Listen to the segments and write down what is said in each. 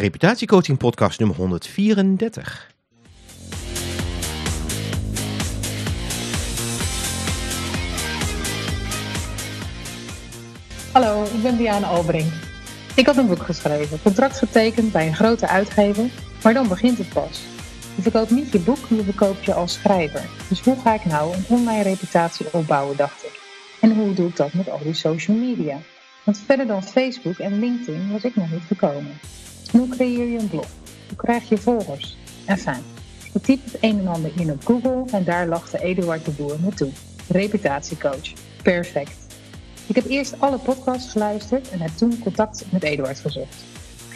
Reputatiecoaching podcast nummer 134. Hallo, ik ben Diana Albering. Ik had een boek geschreven, contract getekend bij een grote uitgever, maar dan begint het pas. Je verkoopt niet je boek, je verkoopt je als schrijver. Dus hoe ga ik nou een online reputatie opbouwen, dacht ik. En hoe doe ik dat met al die social media? Want verder dan Facebook en LinkedIn was ik nog niet gekomen. Hoe creëer je een blog? Hoe krijg je volgers? En fijn. Ik typ het een en ander in op Google en daar lachte Eduard de Boer me toe. Reputatiecoach. Perfect. Ik heb eerst alle podcasts geluisterd en heb toen contact met Eduard gezocht.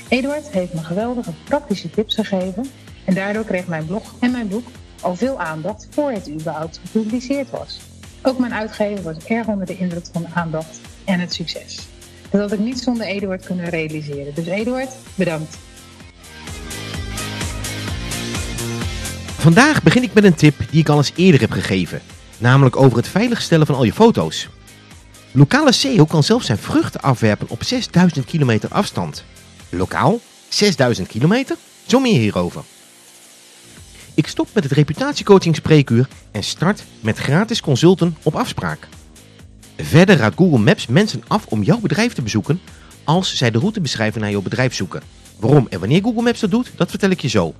Eduard heeft me geweldige praktische tips gegeven en daardoor kreeg mijn blog en mijn boek al veel aandacht voor het überhaupt gepubliceerd was. Ook mijn uitgever was erg onder de indruk van de aandacht en het succes. Dat had ik niet zonder Eduard kunnen realiseren. Dus Eduard, bedankt. Vandaag begin ik met een tip die ik al eens eerder heb gegeven. Namelijk over het veiligstellen van al je foto's. Lokale SEO kan zelfs zijn vruchten afwerpen op 6000 kilometer afstand. Lokaal? 6000 kilometer? Zo meer hierover. Ik stop met het reputatiecoaching spreekuur en start met gratis consulten op afspraak. Verder raadt Google Maps mensen af om jouw bedrijf te bezoeken als zij de route beschrijven naar jouw bedrijf zoeken. Waarom en wanneer Google Maps dat doet, dat vertel ik je zo.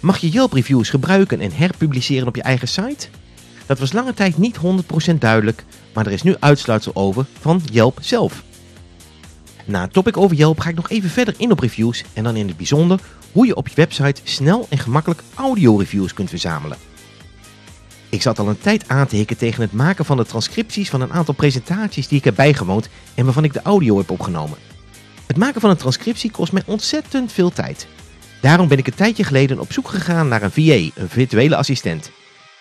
Mag je Yelp reviews gebruiken en herpubliceren op je eigen site? Dat was lange tijd niet 100% duidelijk, maar er is nu uitsluitsel over van Yelp zelf. Na het topic over Yelp ga ik nog even verder in op reviews en dan in het bijzonder hoe je op je website snel en gemakkelijk audio reviews kunt verzamelen. Ik zat al een tijd aan te hikken tegen het maken van de transcripties van een aantal presentaties die ik heb bijgewoond en waarvan ik de audio heb opgenomen. Het maken van een transcriptie kost mij ontzettend veel tijd. Daarom ben ik een tijdje geleden op zoek gegaan naar een VA, een virtuele assistent.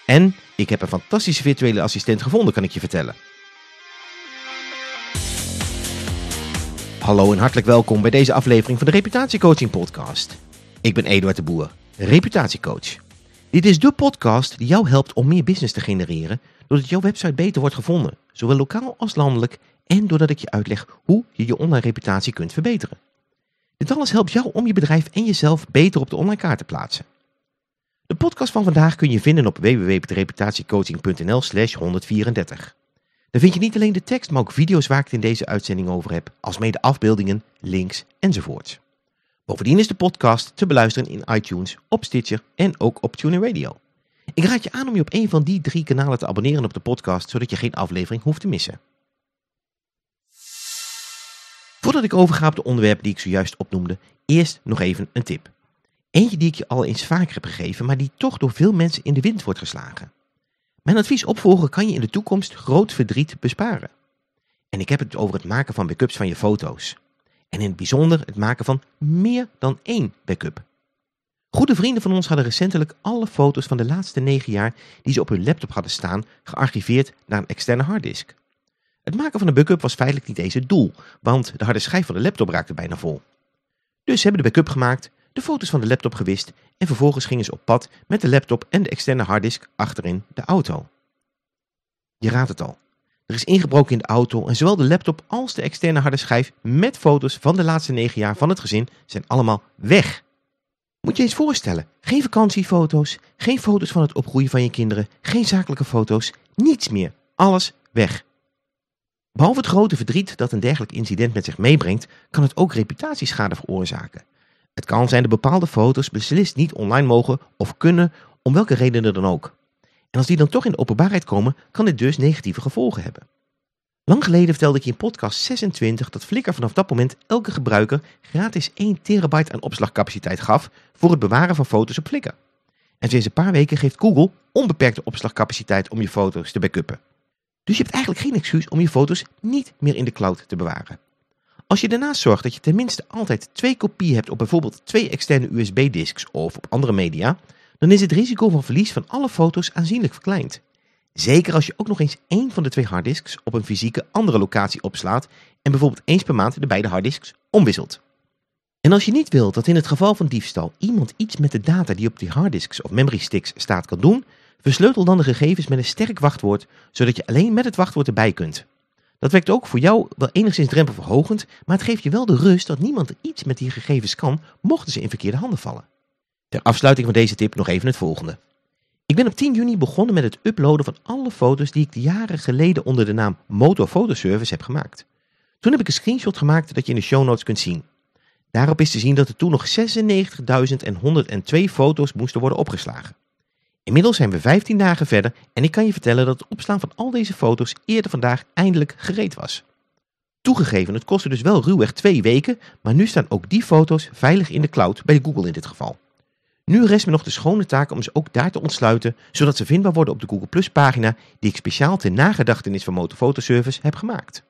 En ik heb een fantastische virtuele assistent gevonden, kan ik je vertellen. Hallo en hartelijk welkom bij deze aflevering van de Reputatiecoaching Podcast. Ik ben Eduard de Boer, reputatiecoach. Dit is de podcast die jou helpt om meer business te genereren, doordat jouw website beter wordt gevonden, zowel lokaal als landelijk, en doordat ik je uitleg hoe je je online reputatie kunt verbeteren. Dit alles helpt jou om je bedrijf en jezelf beter op de online kaart te plaatsen. De podcast van vandaag kun je vinden op www.reputatiecoaching.nl slash 134. Daar vind je niet alleen de tekst, maar ook video's waar ik het in deze uitzending over heb, alsmede afbeeldingen, links enzovoort. Bovendien is de podcast te beluisteren in iTunes, op Stitcher en ook op TuneIn Radio. Ik raad je aan om je op een van die drie kanalen te abonneren op de podcast, zodat je geen aflevering hoeft te missen. Voordat ik overga op de onderwerpen die ik zojuist opnoemde, eerst nog even een tip. Eentje die ik je al eens vaker heb gegeven, maar die toch door veel mensen in de wind wordt geslagen. Mijn advies opvolgen kan je in de toekomst groot verdriet besparen. En ik heb het over het maken van backups van je foto's. En in het bijzonder het maken van meer dan één backup. Goede vrienden van ons hadden recentelijk alle foto's van de laatste negen jaar die ze op hun laptop hadden staan gearchiveerd naar een externe harddisk. Het maken van een backup was feitelijk niet eens het doel, want de harde schijf van de laptop raakte bijna vol. Dus hebben de backup gemaakt, de foto's van de laptop gewist en vervolgens gingen ze op pad met de laptop en de externe harddisk achterin de auto. Je raadt het al. Er is ingebroken in de auto en zowel de laptop als de externe harde schijf met foto's van de laatste negen jaar van het gezin zijn allemaal weg. Moet je eens voorstellen, geen vakantiefoto's, geen foto's van het opgroeien van je kinderen, geen zakelijke foto's, niets meer. Alles weg. Behalve het grote verdriet dat een dergelijk incident met zich meebrengt, kan het ook reputatieschade veroorzaken. Het kan zijn dat bepaalde foto's beslist niet online mogen of kunnen, om welke redenen dan ook. En als die dan toch in de openbaarheid komen, kan dit dus negatieve gevolgen hebben. Lang geleden vertelde ik in podcast 26 dat Flickr vanaf dat moment elke gebruiker gratis 1 terabyte aan opslagcapaciteit gaf voor het bewaren van foto's op Flickr. En sinds een paar weken geeft Google onbeperkte opslagcapaciteit om je foto's te backuppen. Dus je hebt eigenlijk geen excuus om je foto's niet meer in de cloud te bewaren. Als je daarnaast zorgt dat je tenminste altijd twee kopieën hebt op bijvoorbeeld twee externe USB-disks of op andere media, dan is het risico van verlies van alle foto's aanzienlijk verkleind. Zeker als je ook nog eens één van de twee harddisks op een fysieke andere locatie opslaat en bijvoorbeeld eens per maand de beide harddisks omwisselt. En als je niet wilt dat in het geval van diefstal iemand iets met de data die op die harddisks of memory sticks staat kan doen, versleutel dan de gegevens met een sterk wachtwoord, zodat je alleen met het wachtwoord erbij kunt. Dat werkt ook voor jou wel enigszins drempelverhogend, maar het geeft je wel de rust dat niemand iets met die gegevens kan, mochten ze in verkeerde handen vallen. Ter afsluiting van deze tip nog even het volgende. Ik ben op 10 juni begonnen met het uploaden van alle foto's die ik jaren geleden onder de naam Moto Photo Service heb gemaakt. Toen heb ik een screenshot gemaakt dat je in de show notes kunt zien. Daarop is te zien dat er toen nog 96.102 foto's moesten worden opgeslagen. Inmiddels zijn we 15 dagen verder en ik kan je vertellen dat het opslaan van al deze foto's eerder vandaag eindelijk gereed was. Toegegeven, het kostte dus wel ruwweg twee weken, maar nu staan ook die foto's veilig in de cloud, bij Google in dit geval. Nu rest me nog de schone taak om ze ook daar te ontsluiten, zodat ze vindbaar worden op de Google Plus pagina die ik speciaal ter nagedachtenis van Motorfoto Service heb gemaakt.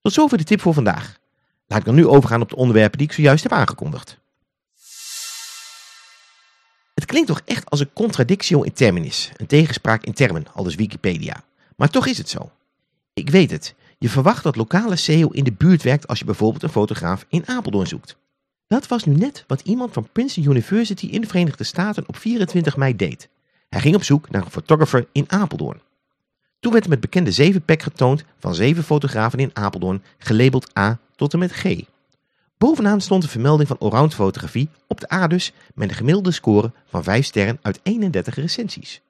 Tot zover de tip voor vandaag. Laat ik dan nu overgaan op de onderwerpen die ik zojuist heb aangekondigd. Het klinkt toch echt als een contradictio in terminis, een tegenspraak in termen, al dus Wikipedia. Maar toch is het zo. Ik weet het, je verwacht dat lokale SEO in de buurt werkt als je bijvoorbeeld een fotograaf in Apeldoorn zoekt. Dat was nu net wat iemand van Princeton University in de Verenigde Staten op 24 mei deed. Hij ging op zoek naar een photographer in Apeldoorn. Toen werd hem het bekende 7-pack getoond van 7 fotografen in Apeldoorn, gelabeld A tot en met G. Bovenaan stond de vermelding van allround fotografie op de A dus met een gemiddelde score van 5 sterren uit 31 recensies.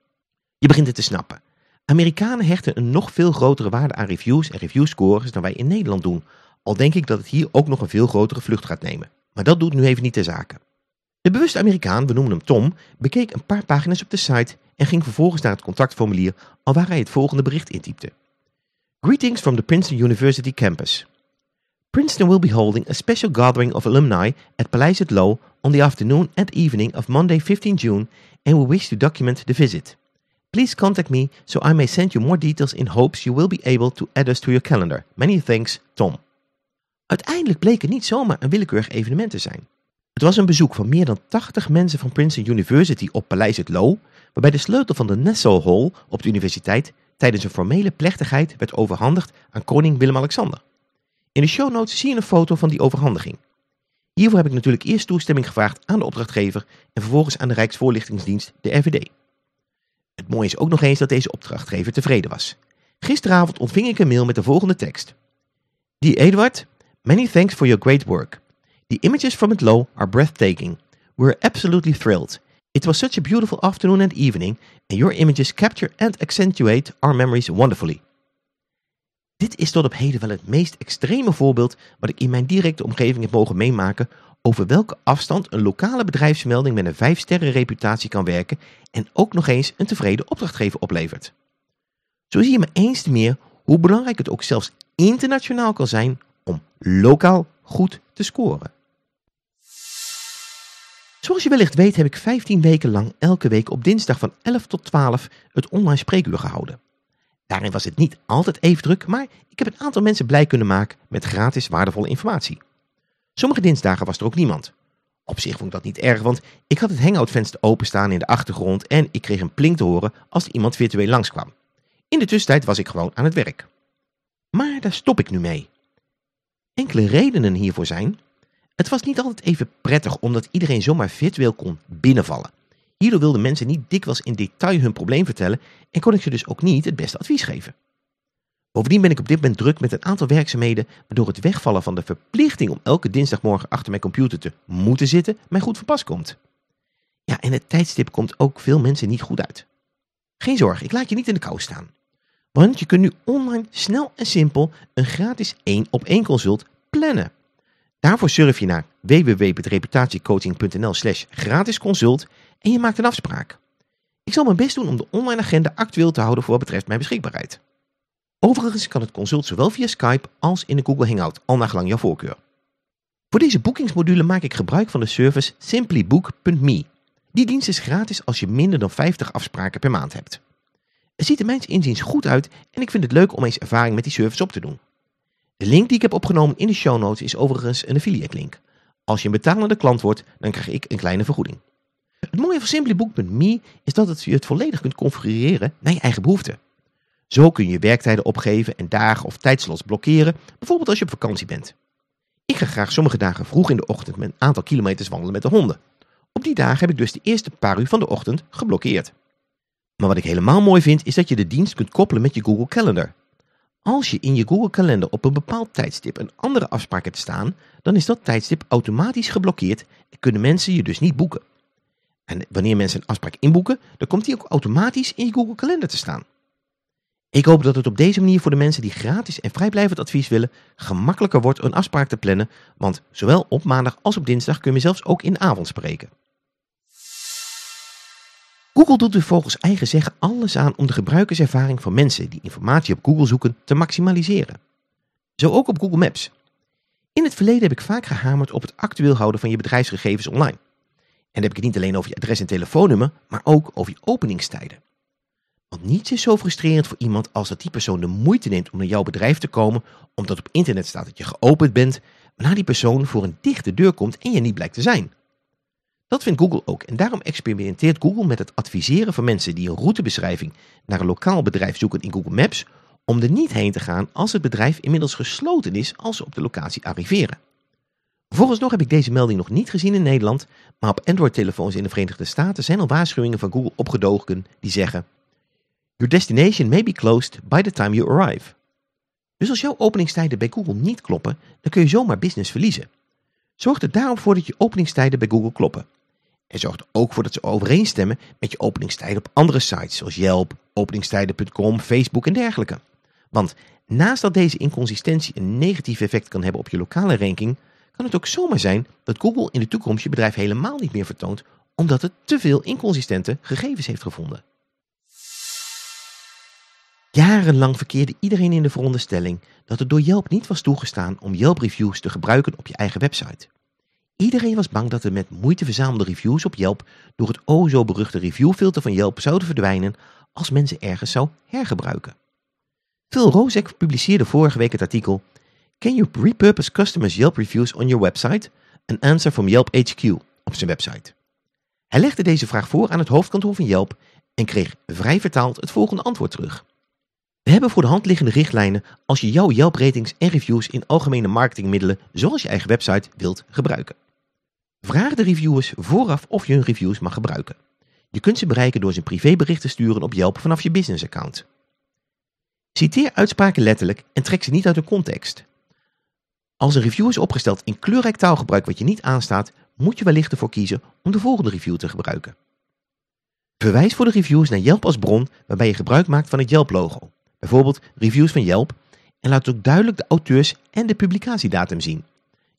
Je begint het te snappen. Amerikanen hechten een nog veel grotere waarde aan reviews en reviewscores dan wij in Nederland doen, al denk ik dat het hier ook nog een veel grotere vlucht gaat nemen. Maar dat doet nu even niet ter zake. De bewuste Amerikaan, we noemen hem Tom, bekeek een paar pagina's op de site en ging vervolgens naar het contactformulier alwaar hij het volgende bericht intypte. Greetings from the Princeton University campus. Princeton will be holding a special gathering of alumni at Paleis at Low on the afternoon and evening of Monday 15 June and we wish to document the visit. Please contact me so I may send you more details in hopes you will be able to add us to your calendar. Many thanks, Tom. Uiteindelijk bleek het niet zomaar een willekeurig evenement te zijn. Het was een bezoek van meer dan 80 mensen van Princeton University op Paleis het Low, waarbij de sleutel van de Nassau Hall op de universiteit tijdens een formele plechtigheid werd overhandigd aan koning Willem-Alexander. In de show notes zie je een foto van die overhandiging. Hiervoor heb ik natuurlijk eerst toestemming gevraagd aan de opdrachtgever en vervolgens aan de Rijksvoorlichtingsdienst, de RVD. Het mooie is ook nog eens dat deze opdrachtgever tevreden was. Gisteravond ontving ik een mail met de volgende tekst. Die Eduard, many thanks for your great work. The images from it low are breathtaking. We're absolutely thrilled. It was such a beautiful afternoon and evening, and your images capture and accentuate our memories wonderfully. Dit is tot op heden wel het meest extreme voorbeeld wat ik in mijn directe omgeving heb mogen meemaken over welke afstand een lokale bedrijfsmelding met een 5 sterren reputatie kan werken en ook nog eens een tevreden opdrachtgever oplevert. Zo zie je maar eens meer hoe belangrijk het ook zelfs internationaal kan zijn lokaal goed te scoren. Zoals je wellicht weet heb ik 15 weken lang elke week op dinsdag van 11 tot 12 het online spreekuur gehouden. Daarin was het niet altijd even druk, maar ik heb een aantal mensen blij kunnen maken met gratis waardevolle informatie. Sommige dinsdagen was er ook niemand. Op zich vond ik dat niet erg, want ik had het hangout-venster openstaan in de achtergrond en ik kreeg een plink te horen als er iemand virtueel langskwam. In de tussentijd was ik gewoon aan het werk. Maar daar stop ik nu mee. Enkele redenen hiervoor zijn. Het was niet altijd even prettig omdat iedereen zomaar virtueel kon binnenvallen. Hierdoor wilden mensen niet dikwijls in detail hun probleem vertellen en kon ik ze dus ook niet het beste advies geven. Bovendien ben ik op dit moment druk met een aantal werkzaamheden waardoor het wegvallen van de verplichting om elke dinsdagmorgen achter mijn computer te moeten zitten mij goed van pas komt. Ja, en het tijdstip komt ook veel mensen niet goed uit. Geen zorg, ik laat je niet in de kou staan. Want je kunt nu online snel en simpel een gratis 1 op 1 consult plannen. Daarvoor surf je naar www.reputatiecoaching.nl slash gratis consult en je maakt een afspraak. Ik zal mijn best doen om de online agenda actueel te houden voor wat betreft mijn beschikbaarheid. Overigens kan het consult zowel via Skype als in de Google Hangout, al naar gelang jouw voorkeur. Voor deze boekingsmodule maak ik gebruik van de service simplybook.me. Die dienst is gratis als je minder dan 50 afspraken per maand hebt. Het ziet er mijns inziens goed uit en ik vind het leuk om eens ervaring met die service op te doen. De link die ik heb opgenomen in de show notes is overigens een affiliate link. Als je een betalende klant wordt, dan krijg ik een kleine vergoeding. Het mooie van simplybook.me is dat het je het volledig kunt configureren naar je eigen behoeften. Zo kun je werktijden opgeven en dagen of tijdslots blokkeren, bijvoorbeeld als je op vakantie bent. Ik ga graag sommige dagen vroeg in de ochtend met een aantal kilometers wandelen met de honden. Op die dagen heb ik dus de eerste paar uur van de ochtend geblokkeerd. Maar wat ik helemaal mooi vind is dat je de dienst kunt koppelen met je Google Calendar. Als je in je Google kalender op een bepaald tijdstip een andere afspraak hebt staan, dan is dat tijdstip automatisch geblokkeerd en kunnen mensen je dus niet boeken. En wanneer mensen een afspraak inboeken, dan komt die ook automatisch in je Google kalender te staan. Ik hoop dat het op deze manier voor de mensen die gratis en vrijblijvend advies willen, gemakkelijker wordt een afspraak te plannen, want zowel op maandag als op dinsdag kun je zelfs ook in de avond spreken. Google doet er volgens eigen zeggen alles aan om de gebruikerservaring van mensen die informatie op Google zoeken te maximaliseren. Zo ook op Google Maps. In het verleden heb ik vaak gehamerd op het actueel houden van je bedrijfsgegevens online. En dan heb ik het niet alleen over je adres en telefoonnummer, maar ook over je openingstijden. Want niets is zo frustrerend voor iemand als dat die persoon de moeite neemt om naar jouw bedrijf te komen, omdat op internet staat dat je geopend bent, waarna die persoon voor een dichte deur komt en je niet blijkt te zijn. Dat vindt Google ook en daarom experimenteert Google met het adviseren van mensen die een routebeschrijving naar een lokaal bedrijf zoeken in Google Maps, om er niet heen te gaan als het bedrijf inmiddels gesloten is als ze op de locatie arriveren. nog heb ik deze melding nog niet gezien in Nederland, maar op Android-telefoons in de Verenigde Staten zijn al waarschuwingen van Google opgedogen die zeggen Your destination may be closed by the time you arrive. Dus als jouw openingstijden bij Google niet kloppen, dan kun je zomaar business verliezen. Zorg er daarom voor dat je openingstijden bij Google kloppen. En zorg er ook voor dat ze overeenstemmen met je openingstijden op andere sites zoals Yelp, openingstijden.com, Facebook en dergelijke. Want naast dat deze inconsistentie een negatief effect kan hebben op je lokale ranking, kan het ook zomaar zijn dat Google in de toekomst je bedrijf helemaal niet meer vertoont omdat het te veel inconsistente gegevens heeft gevonden. Jarenlang verkeerde iedereen in de veronderstelling dat het door Yelp niet was toegestaan om Yelp reviews te gebruiken op je eigen website. Iedereen was bang dat de met moeite verzamelde reviews op Yelp door het o zo beruchte reviewfilter van Yelp zouden verdwijnen als mensen ergens zou hergebruiken. Phil Rozek publiceerde vorige week het artikel Can you repurpose customers Yelp reviews on your website? An answer from Yelp HQ op zijn website. Hij legde deze vraag voor aan het hoofdkantoor van Yelp en kreeg vrij vertaald het volgende antwoord terug. We hebben voor de hand liggende richtlijnen als je jouw Yelp ratings en reviews in algemene marketingmiddelen zoals je eigen website wilt gebruiken. Vraag de reviewers vooraf of je hun reviews mag gebruiken. Je kunt ze bereiken door ze een privébericht te sturen op Yelp vanaf je business account. Citeer uitspraken letterlijk en trek ze niet uit hun context. Als een review is opgesteld in kleurrijk taalgebruik wat je niet aanstaat, moet je wellicht ervoor kiezen om de volgende review te gebruiken. Verwijs voor de reviews naar Yelp als bron waarbij je gebruik maakt van het Yelp logo bijvoorbeeld reviews van Yelp, en laat ook duidelijk de auteurs en de publicatiedatum zien.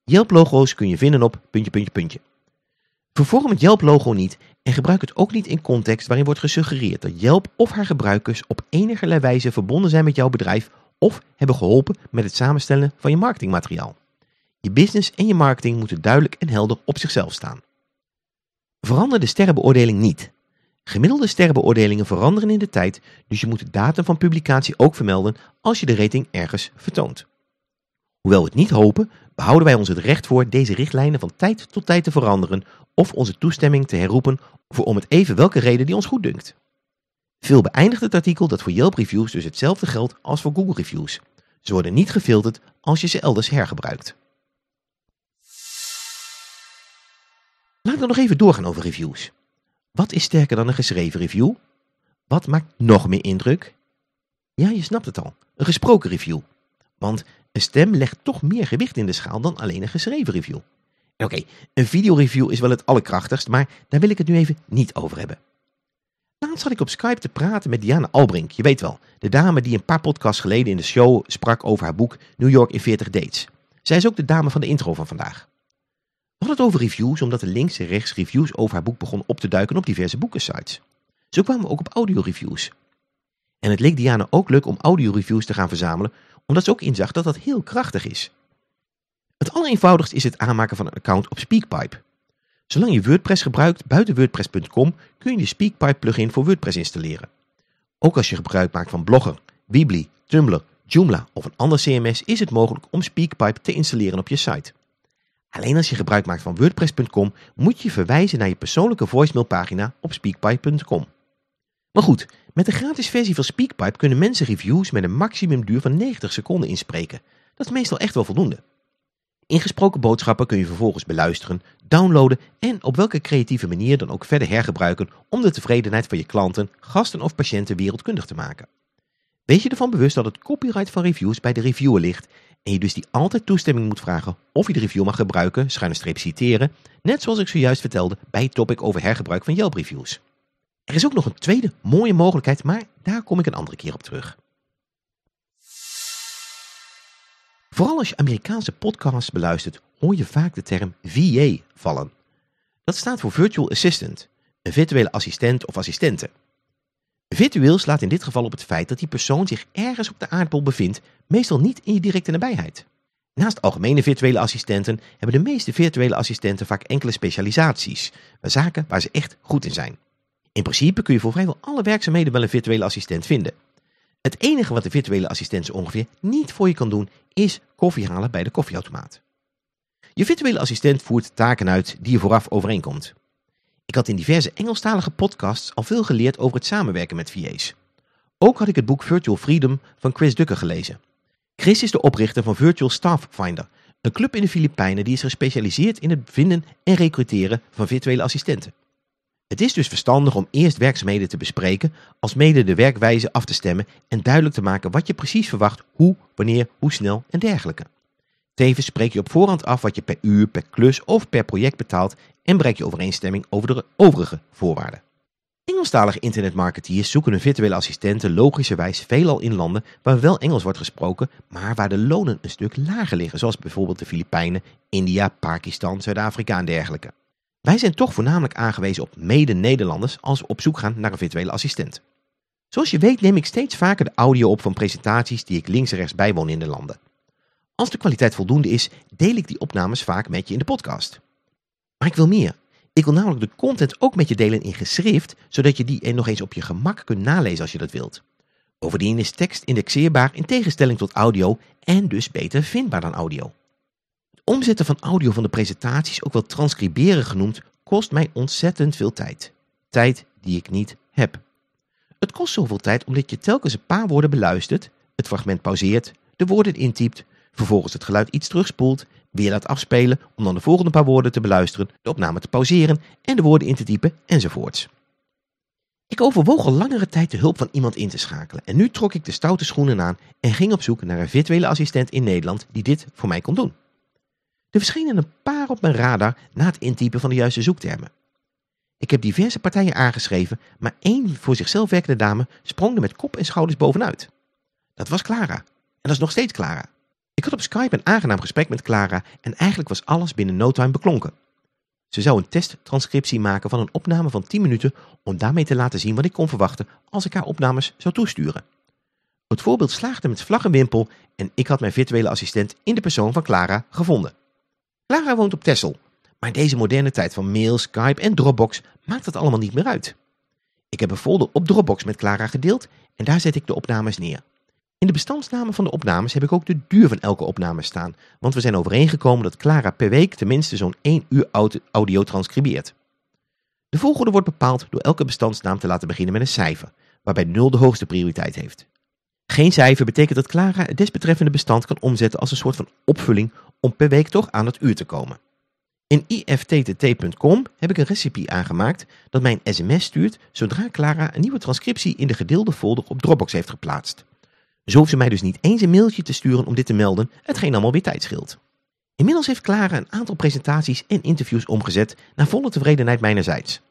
Yelp-logo's kun je vinden op puntje, puntje, puntje. Vervorm het Yelp-logo niet en gebruik het ook niet in context waarin wordt gesuggereerd dat Yelp of haar gebruikers op enige wijze verbonden zijn met jouw bedrijf of hebben geholpen met het samenstellen van je marketingmateriaal. Je business en je marketing moeten duidelijk en helder op zichzelf staan. Verander de sterrenbeoordeling niet. Gemiddelde sterrenbeoordelingen veranderen in de tijd, dus je moet de datum van publicatie ook vermelden als je de rating ergens vertoont. Hoewel we het niet hopen, behouden wij ons het recht voor deze richtlijnen van tijd tot tijd te veranderen of onze toestemming te herroepen voor om het even welke reden die ons goed dunkt. Veel beëindigt het artikel dat voor Yelp reviews dus hetzelfde geldt als voor Google reviews. Ze worden niet gefilterd als je ze elders hergebruikt. Laten we nog even doorgaan over reviews. Wat is sterker dan een geschreven review? Wat maakt nog meer indruk? Ja, je snapt het al. Een gesproken review. Want een stem legt toch meer gewicht in de schaal dan alleen een geschreven review. Oké, een videoreview is wel het allerkrachtigst, maar daar wil ik het nu even niet over hebben. Laatst zat ik op Skype te praten met Diana Albrink. Je weet wel, de dame die een paar podcasts geleden in de show sprak over haar boek New York in 40 Dates. Zij is ook de dame van de intro van vandaag. We hadden het over reviews omdat links en rechts reviews over haar boek begon op te duiken op diverse boekensites. Zo kwamen we ook op audioreviews. En het leek Diana ook leuk om audioreviews te gaan verzamelen, omdat ze ook inzag dat dat heel krachtig is. Het allereenvoudigst is het aanmaken van een account op Speakpipe. Zolang je WordPress gebruikt buiten WordPress.com kun je de Speakpipe plugin voor WordPress installeren. Ook als je gebruik maakt van Blogger, Weebly, Tumblr, Joomla of een ander CMS is het mogelijk om Speakpipe te installeren op je site. Alleen als je gebruik maakt van WordPress.com moet je verwijzen naar je persoonlijke voicemailpagina op speakpipe.com. Maar goed, met de gratis versie van Speakpipe kunnen mensen reviews met een maximumduur van 90 seconden inspreken. Dat is meestal echt wel voldoende. Ingesproken boodschappen kun je vervolgens beluisteren, downloaden en op welke creatieve manier dan ook verder hergebruiken om de tevredenheid van je klanten, gasten of patiënten wereldkundig te maken. Wees je ervan bewust dat het copyright van reviews bij de reviewer ligt en je dus die altijd toestemming moet vragen of je de review mag gebruiken, schuine streep citeren, net zoals ik zojuist vertelde bij het topic over hergebruik van Yelp reviews. Er is ook nog een tweede mooie mogelijkheid, maar daar kom ik een andere keer op terug. Vooral als je Amerikaanse podcasts beluistert, hoor je vaak de term VA vallen. Dat staat voor Virtual Assistant, een virtuele assistent of assistente. Virtueel slaat in dit geval op het feit dat die persoon zich ergens op de aardbol bevindt, meestal niet in je directe nabijheid. Naast algemene virtuele assistenten hebben de meeste virtuele assistenten vaak enkele specialisaties, zaken waar ze echt goed in zijn. In principe kun je voor vrijwel alle werkzaamheden wel een virtuele assistent vinden. Het enige wat de virtuele assistent ongeveer niet voor je kan doen, is koffie halen bij de koffieautomaat. Je virtuele assistent voert taken uit die je vooraf overeenkomt. Ik had in diverse Engelstalige podcasts al veel geleerd over het samenwerken met VA's. Ook had ik het boek Virtual Freedom van Chris Ducker gelezen. Chris is de oprichter van Virtual Staff Finder, een club in de Filipijnen die is gespecialiseerd in het vinden en recruteren van virtuele assistenten. Het is dus verstandig om eerst werkzaamheden te bespreken, als mede de werkwijze af te stemmen en duidelijk te maken wat je precies verwacht, hoe, wanneer, hoe snel en dergelijke. Tevens spreek je op voorhand af wat je per uur, per klus of per project betaalt en bereik je overeenstemming over de overige voorwaarden. Engelstalige internetmarketeers zoeken hun virtuele assistenten logischerwijs veelal in landen waar wel Engels wordt gesproken, maar waar de lonen een stuk lager liggen, zoals bijvoorbeeld de Filipijnen, India, Pakistan, Zuid-Afrika en dergelijke. Wij zijn toch voornamelijk aangewezen op mede-Nederlanders als we op zoek gaan naar een virtuele assistent. Zoals je weet neem ik steeds vaker de audio op van presentaties die ik links en rechts bijwoon in de landen. Als de kwaliteit voldoende is, deel ik die opnames vaak met je in de podcast. Maar ik wil meer. Ik wil namelijk de content ook met je delen in geschrift, zodat je die er nog eens op je gemak kunt nalezen als je dat wilt. Bovendien is tekst indexeerbaar in tegenstelling tot audio en dus beter vindbaar dan audio. Omzetten van audio van de presentaties, ook wel transcriberen genoemd, kost mij ontzettend veel tijd. Tijd die ik niet heb. Het kost zoveel tijd omdat je telkens een paar woorden beluistert, het fragment pauzeert, de woorden intypt, vervolgens het geluid iets terugspoelt, weer laat afspelen om dan de volgende paar woorden te beluisteren, de opname te pauzeren en de woorden in te typen enzovoorts. Ik overwoog al langere tijd de hulp van iemand in te schakelen en nu trok ik de stoute schoenen aan en ging op zoek naar een virtuele assistent in Nederland die dit voor mij kon doen. Er verschenen een paar op mijn radar na het intypen van de juiste zoektermen. Ik heb diverse partijen aangeschreven, maar één voor zichzelf werkende dame sprong er met kop en schouders bovenuit. Dat was Clara. En dat is nog steeds Clara. Ik had op Skype een aangenaam gesprek met Clara en eigenlijk was alles binnen no time beklonken. Ze zou een testtranscriptie maken van een opname van 10 minuten om daarmee te laten zien wat ik kon verwachten als ik haar opnames zou toesturen. Het voorbeeld slaagde met vlag en wimpel en ik had mijn virtuele assistent in de persoon van Clara gevonden. Clara woont op Texel, maar deze moderne tijd van mail, Skype en Dropbox maakt dat allemaal niet meer uit. Ik heb een folder op Dropbox met Clara gedeeld en daar zet ik de opnames neer. In de bestandsnamen van de opnames heb ik ook de duur van elke opname staan, want we zijn overeengekomen dat Clara per week tenminste zo'n 1 uur audio transcribeert. De volgorde wordt bepaald door elke bestandsnaam te laten beginnen met een cijfer, waarbij 0 de hoogste prioriteit heeft. Geen cijfer betekent dat Clara het desbetreffende bestand kan omzetten als een soort van opvulling om per week toch aan het uur te komen. In ifttt.com heb ik een recipe aangemaakt dat mij een sms stuurt zodra Clara een nieuwe transcriptie in de gedeelde folder op Dropbox heeft geplaatst. Zo hoeft ze mij dus niet eens een mailtje te sturen om dit te melden, hetgeen allemaal weer tijd scheelt. Inmiddels heeft Clara een aantal presentaties en interviews omgezet naar volle tevredenheid mijnerzijds.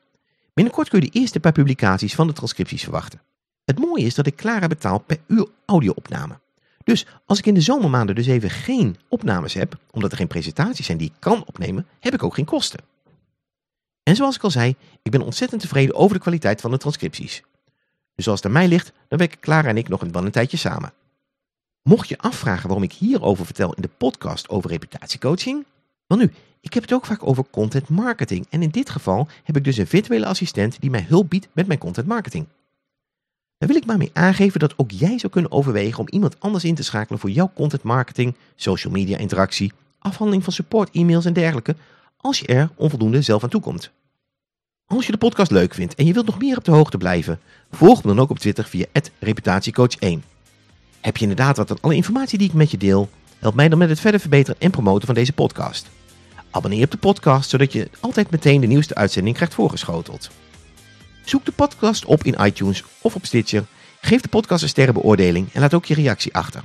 Binnenkort kun je de eerste paar publicaties van de transcripties verwachten. Het mooie is dat ik Clara betaal per uur audioopname. Dus als ik in de zomermaanden dus even geen opnames heb, omdat er geen presentaties zijn die ik kan opnemen, heb ik ook geen kosten. En zoals ik al zei, ik ben ontzettend tevreden over de kwaliteit van de transcripties. Dus als het aan mij ligt, dan werken Clara en ik nog wel een tijdje samen. Mocht je afvragen waarom ik hierover vertel in de podcast over reputatiecoaching? Wel nu, ik heb het ook vaak over content marketing en in dit geval heb ik dus een virtuele assistent die mij hulp biedt met mijn content marketing. Daar wil ik maar mee aangeven dat ook jij zou kunnen overwegen om iemand anders in te schakelen voor jouw content marketing, social media interactie, afhandeling van support e-mails en dergelijke, als je er onvoldoende zelf aan toekomt. Als je de podcast leuk vindt en je wilt nog meer op de hoogte blijven, volg me dan ook op Twitter via reputatiecoach1. Heb je inderdaad wat aan alle informatie die ik met je deel? Help mij dan met het verder verbeteren en promoten van deze podcast. Abonneer op de podcast, zodat je altijd meteen de nieuwste uitzending krijgt voorgeschoteld. Zoek de podcast op in iTunes of op Stitcher Geef de podcast een sterrenbeoordeling en laat ook je reactie achter.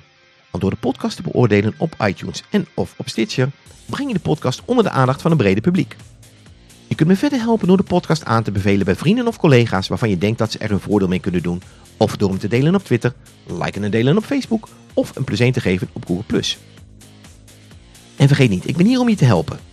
Want door de podcast te beoordelen op iTunes en of op Stitcher, breng je de podcast onder de aandacht van een brede publiek. Je kunt me verder helpen door de podcast aan te bevelen bij vrienden of collega's waarvan je denkt dat ze er een voordeel mee kunnen doen. Of door hem te delen op Twitter, liken en delen op Facebook of een plus 1 te geven op Google+. En vergeet niet, ik ben hier om je te helpen.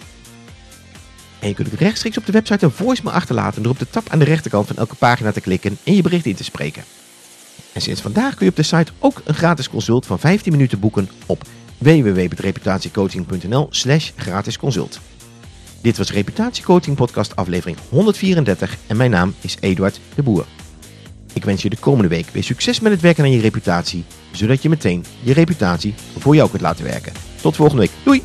En je kunt rechtstreeks op de website een voicemail achterlaten door op de tab aan de rechterkant van elke pagina te klikken en je bericht in te spreken. En sinds vandaag kun je op de site ook een gratis consult van 15 minuten boeken op www.reputatiecoaching.nl slash gratis consult. Dit was Reputatiecoaching podcast aflevering 134 en mijn naam is Eduard de Boer. Ik wens je de komende week weer succes met het werken aan je reputatie, zodat je meteen je reputatie voor jou kunt laten werken. Tot volgende week. Doei!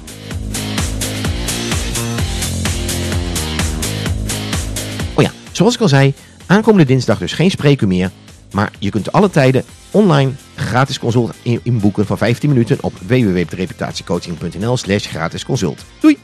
Zoals ik al zei, aankomende dinsdag dus geen spreker meer, maar je kunt alle tijden online gratis consult inboeken van 15 minuten op www.reputatiecoaching.nl slash gratis consult. Doei!